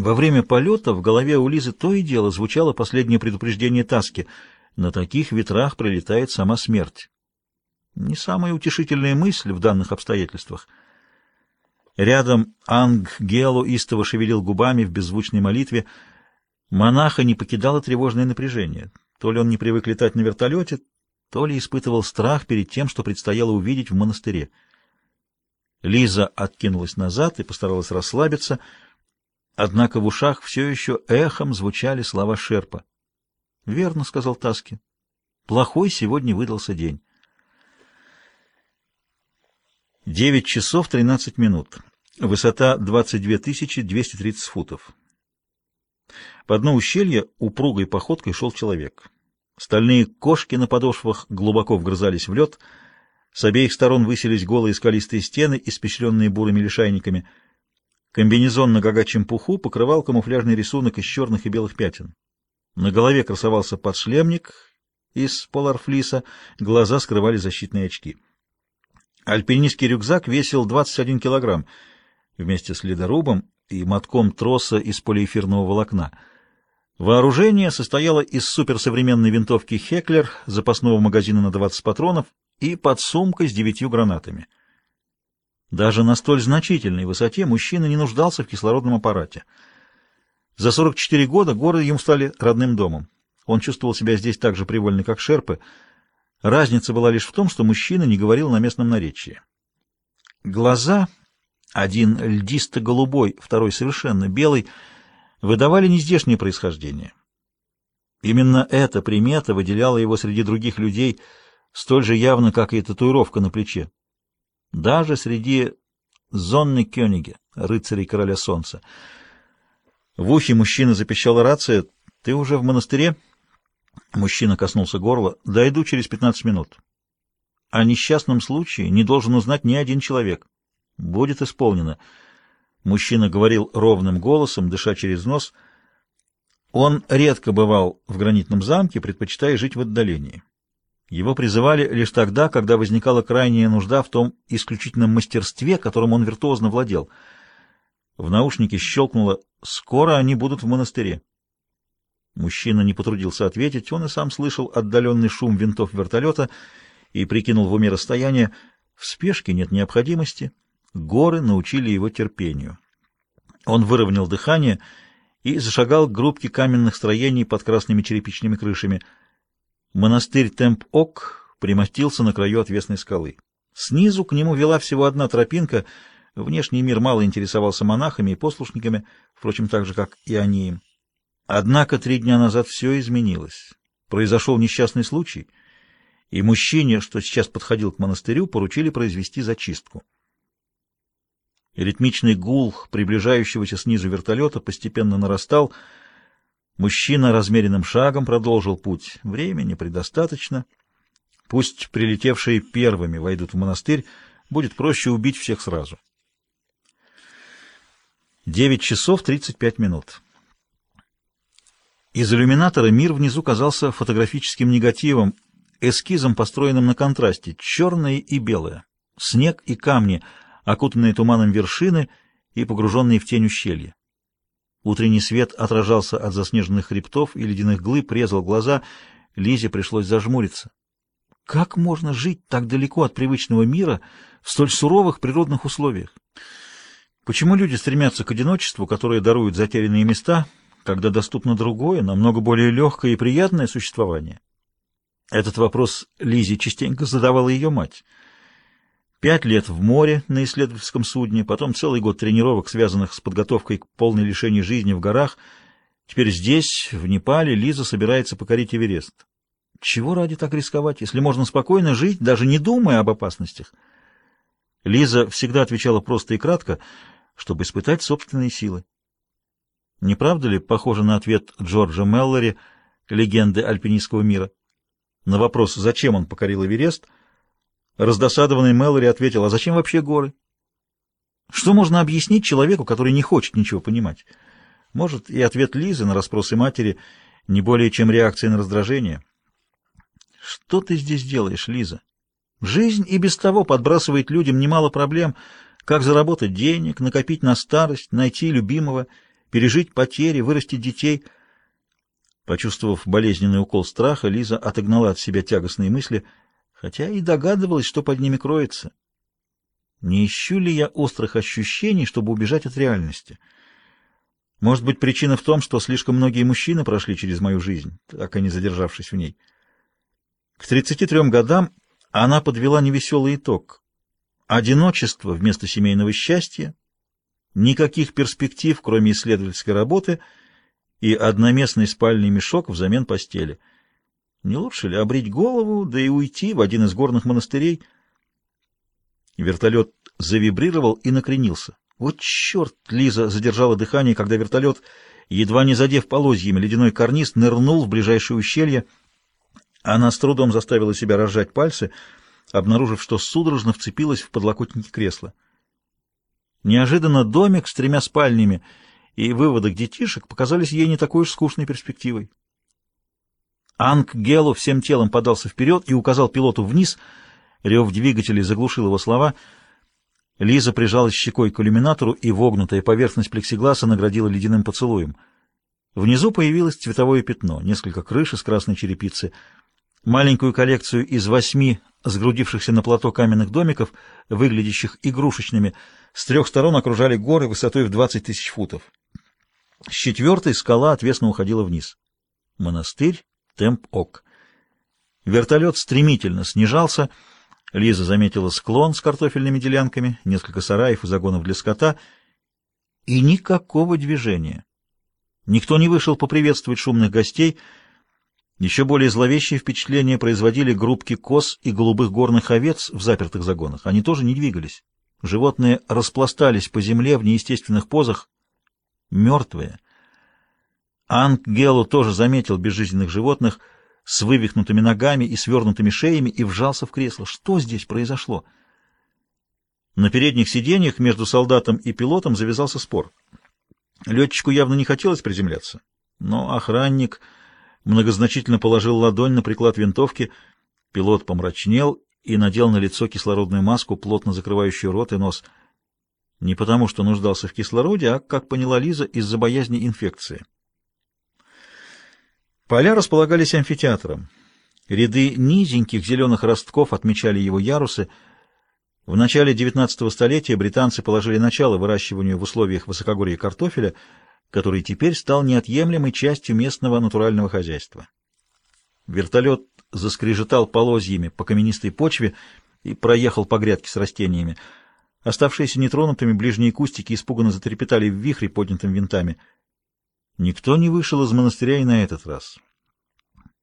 Во время полета в голове у Лизы то и дело звучало последнее предупреждение Таски. На таких ветрах прилетает сама смерть. Не самая утешительная мысль в данных обстоятельствах. Рядом Анг Гелу истово шевелил губами в беззвучной молитве. Монаха не покидало тревожное напряжение. То ли он не привык летать на вертолете, то ли испытывал страх перед тем, что предстояло увидеть в монастыре. Лиза откинулась назад и постаралась расслабиться, однако в ушах все еще эхом звучали слова Шерпа. — Верно, — сказал Таски. — Плохой сегодня выдался день. Девять часов тринадцать минут. Высота 22 230 футов. По дну ущелья упругой походкой шел человек. Стальные кошки на подошвах глубоко вгрызались в лед, с обеих сторон высились голые скалистые стены, испещренные бурыми лишайниками. Комбинезон на гагачьем пуху покрывал камуфляжный рисунок из черных и белых пятен. На голове красовался подшлемник из поларфлиса, глаза скрывали защитные очки. Альпинистский рюкзак весил 21 килограмм вместе с ледорубом и мотком троса из полиэфирного волокна. Вооружение состояло из суперсовременной винтовки «Хеклер», запасного магазина на 20 патронов и подсумкой с девятью гранатами. Даже на столь значительной высоте мужчина не нуждался в кислородном аппарате. За 44 года горы ему стали родным домом. Он чувствовал себя здесь так же привольно, как шерпы — Разница была лишь в том, что мужчина не говорил на местном наречии. Глаза, один льдисто-голубой, второй совершенно белый, выдавали нездешнее происхождение. Именно эта примета выделяла его среди других людей столь же явно, как и татуировка на плече. Даже среди Зонны Кёниге, рыцарей короля солнца. В ухе мужчины запищала рация. «Ты уже в монастыре?» Мужчина коснулся горла. «Дойду через пятнадцать минут. О несчастном случае не должен узнать ни один человек. Будет исполнено». Мужчина говорил ровным голосом, дыша через нос. Он редко бывал в гранитном замке, предпочитая жить в отдалении. Его призывали лишь тогда, когда возникала крайняя нужда в том исключительном мастерстве, которым он виртуозно владел. В наушнике щелкнуло «Скоро они будут в монастыре». Мужчина не потрудился ответить, он и сам слышал отдаленный шум винтов вертолета и прикинул в уме расстояние. В спешке нет необходимости, горы научили его терпению. Он выровнял дыхание и зашагал к группке каменных строений под красными черепичными крышами. Монастырь Темп-Ок примостился на краю отвесной скалы. Снизу к нему вела всего одна тропинка. Внешний мир мало интересовался монахами и послушниками, впрочем, так же, как и они им. Однако три дня назад все изменилось. Произошел несчастный случай, и мужчине, что сейчас подходил к монастырю, поручили произвести зачистку. Ритмичный гул приближающегося снизу вертолета постепенно нарастал. Мужчина размеренным шагом продолжил путь. Времени предостаточно. Пусть прилетевшие первыми войдут в монастырь, будет проще убить всех сразу. Девять часов тридцать пять минут. Из иллюминатора мир внизу казался фотографическим негативом, эскизом, построенным на контрасте, черное и белое, снег и камни, окутанные туманом вершины и погруженные в тень ущелья. Утренний свет отражался от заснеженных хребтов и ледяных глыб, резал глаза, Лизе пришлось зажмуриться. Как можно жить так далеко от привычного мира в столь суровых природных условиях? Почему люди стремятся к одиночеству, которое даруют затерянные места — когда доступно другое, намного более легкое и приятное существование? Этот вопрос Лизе частенько задавала ее мать. Пять лет в море на исследовательском судне, потом целый год тренировок, связанных с подготовкой к полной лишению жизни в горах. Теперь здесь, в Непале, Лиза собирается покорить Эверест. Чего ради так рисковать, если можно спокойно жить, даже не думая об опасностях? Лиза всегда отвечала просто и кратко, чтобы испытать собственные силы. Не правда ли похоже на ответ Джорджа Меллори, легенды альпинистского мира? На вопрос, зачем он покорил Эверест, раздосадованный Меллори ответил, а зачем вообще горы? Что можно объяснить человеку, который не хочет ничего понимать? Может, и ответ Лизы на расспросы матери не более чем реакция на раздражение? Что ты здесь делаешь, Лиза? Жизнь и без того подбрасывает людям немало проблем, как заработать денег, накопить на старость, найти любимого — пережить потери, вырастить детей. Почувствовав болезненный укол страха, Лиза отогнала от себя тягостные мысли, хотя и догадывалась, что под ними кроется. Не ищу ли я острых ощущений, чтобы убежать от реальности? Может быть, причина в том, что слишком многие мужчины прошли через мою жизнь, так и не задержавшись в ней. К 33 годам она подвела невеселый итог. Одиночество вместо семейного счастья, никаких перспектив, кроме исследовательской работы, и одноместный спальный мешок взамен постели. Не лучше ли обрить голову, да и уйти в один из горных монастырей? Вертолет завибрировал и накренился. Вот черт! Лиза задержала дыхание, когда вертолет, едва не задев полозьями ледяной карниз, нырнул в ближайшее ущелье. Она с трудом заставила себя разжать пальцы, обнаружив, что судорожно вцепилась в подлокотники кресла. Неожиданно домик с тремя спальнями и выводок детишек показались ей не такой уж скучной перспективой. Анг Гелу всем телом подался вперед и указал пилоту вниз. Рев двигателей заглушил его слова. Лиза прижалась щекой к иллюминатору, и вогнутая поверхность плексигласа наградила ледяным поцелуем. Внизу появилось цветовое пятно, несколько крыш из красной черепицы — Маленькую коллекцию из восьми сгрудившихся на плато каменных домиков, выглядящих игрушечными, с трех сторон окружали горы высотой в 20 тысяч футов. С четвертой скала отвесно уходила вниз. Монастырь Темп-Ок. Вертолет стремительно снижался. Лиза заметила склон с картофельными делянками, несколько сараев и загонов для скота, и никакого движения. Никто не вышел поприветствовать шумных гостей — еще более зловещее впечатление производили группки коз и голубых горных овец в запертых загонах. Они тоже не двигались. Животные распластались по земле в неестественных позах, мертвые. Анг Гелу тоже заметил безжизненных животных с вывихнутыми ногами и свернутыми шеями и вжался в кресло. Что здесь произошло? На передних сиденьях между солдатом и пилотом завязался спор. Летчику явно не хотелось приземляться, но охранник многозначительно положил ладонь на приклад винтовки. Пилот помрачнел и надел на лицо кислородную маску, плотно закрывающую рот и нос. Не потому, что нуждался в кислороде, а, как поняла Лиза, из-за боязни инфекции. Поля располагались амфитеатром. Ряды низеньких зеленых ростков отмечали его ярусы. В начале XIX столетия британцы положили начало выращиванию в условиях высокогорья картофеля — который теперь стал неотъемлемой частью местного натурального хозяйства. Вертолет заскрежетал полозьями по каменистой почве и проехал по грядке с растениями. Оставшиеся нетронутыми ближние кустики испуганно затрепетали в вихре, поднятым винтами. Никто не вышел из монастыря и на этот раз.